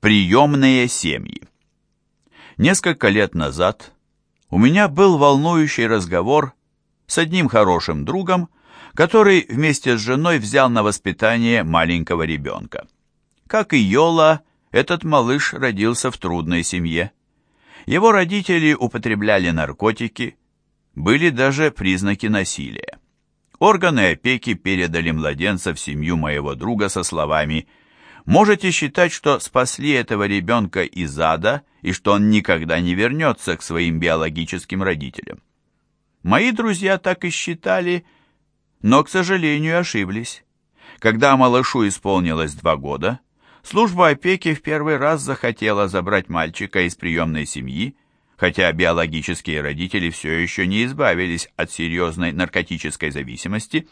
Приемные семьи. Несколько лет назад у меня был волнующий разговор с одним хорошим другом, который вместе с женой взял на воспитание маленького ребенка. Как и Йола, этот малыш родился в трудной семье. Его родители употребляли наркотики, были даже признаки насилия. Органы опеки передали младенца в семью моего друга со словами «Можете считать, что спасли этого ребенка из ада и что он никогда не вернется к своим биологическим родителям». Мои друзья так и считали, но, к сожалению, ошиблись. Когда малышу исполнилось два года, служба опеки в первый раз захотела забрать мальчика из приемной семьи, хотя биологические родители все еще не избавились от серьезной наркотической зависимости,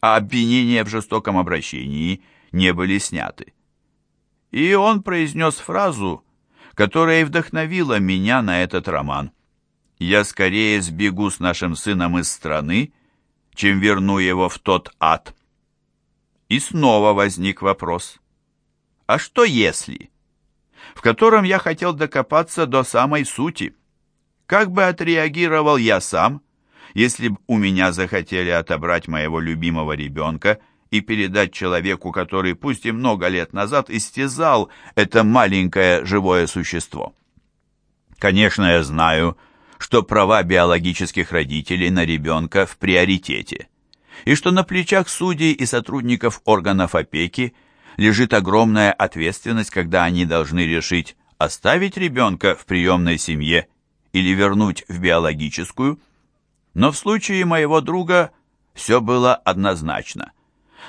а обвинения в жестоком обращении не были сняты. И он произнес фразу, которая и вдохновила меня на этот роман. «Я скорее сбегу с нашим сыном из страны, чем верну его в тот ад». И снова возник вопрос. «А что если?» в котором я хотел докопаться до самой сути. Как бы отреагировал я сам, если бы у меня захотели отобрать моего любимого ребенка и передать человеку, который пусть и много лет назад истязал это маленькое живое существо? Конечно, я знаю, что права биологических родителей на ребенка в приоритете, и что на плечах судей и сотрудников органов опеки лежит огромная ответственность, когда они должны решить, оставить ребенка в приемной семье или вернуть в биологическую, но в случае моего друга все было однозначно.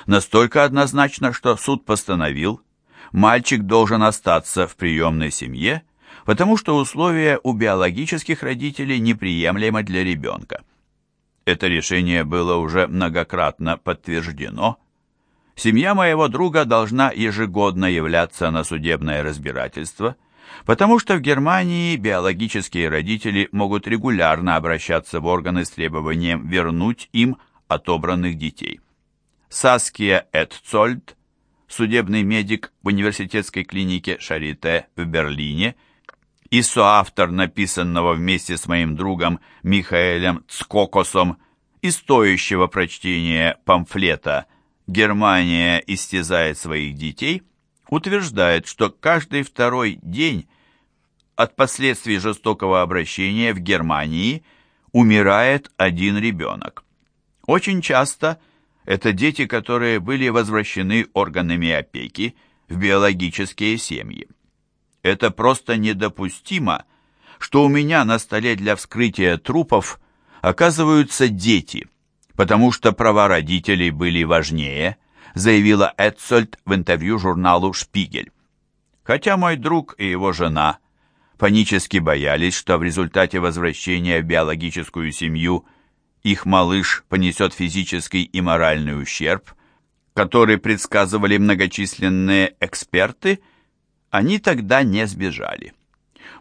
Настолько однозначно, что суд постановил, мальчик должен остаться в приемной семье, потому что условия у биологических родителей неприемлемы для ребенка. Это решение было уже многократно подтверждено. Семья моего друга должна ежегодно являться на судебное разбирательство – потому что в Германии биологические родители могут регулярно обращаться в органы с требованием вернуть им отобранных детей. Саския Эдцольд, судебный медик в университетской клинике Шарите в Берлине и соавтор написанного вместе с моим другом Михаэлем Цкокосом и стоящего прочтения памфлета «Германия истязает своих детей», утверждает, что каждый второй день от последствий жестокого обращения в Германии умирает один ребенок. Очень часто это дети, которые были возвращены органами опеки в биологические семьи. Это просто недопустимо, что у меня на столе для вскрытия трупов оказываются дети, потому что права родителей были важнее – заявила Эдсольд в интервью журналу «Шпигель». Хотя мой друг и его жена панически боялись, что в результате возвращения в биологическую семью их малыш понесет физический и моральный ущерб, который предсказывали многочисленные эксперты, они тогда не сбежали.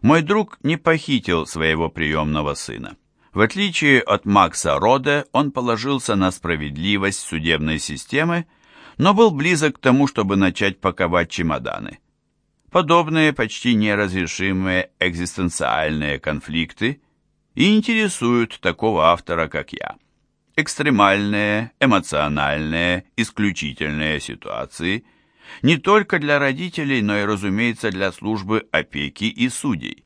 Мой друг не похитил своего приемного сына. В отличие от Макса Роде, он положился на справедливость судебной системы но был близок к тому, чтобы начать паковать чемоданы. Подобные почти неразрешимые экзистенциальные конфликты и интересуют такого автора, как я. Экстремальные, эмоциональные, исключительные ситуации не только для родителей, но и, разумеется, для службы опеки и судей.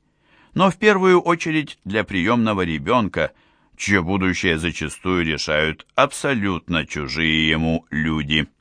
Но в первую очередь для приемного ребенка, чье будущее зачастую решают абсолютно чужие ему люди –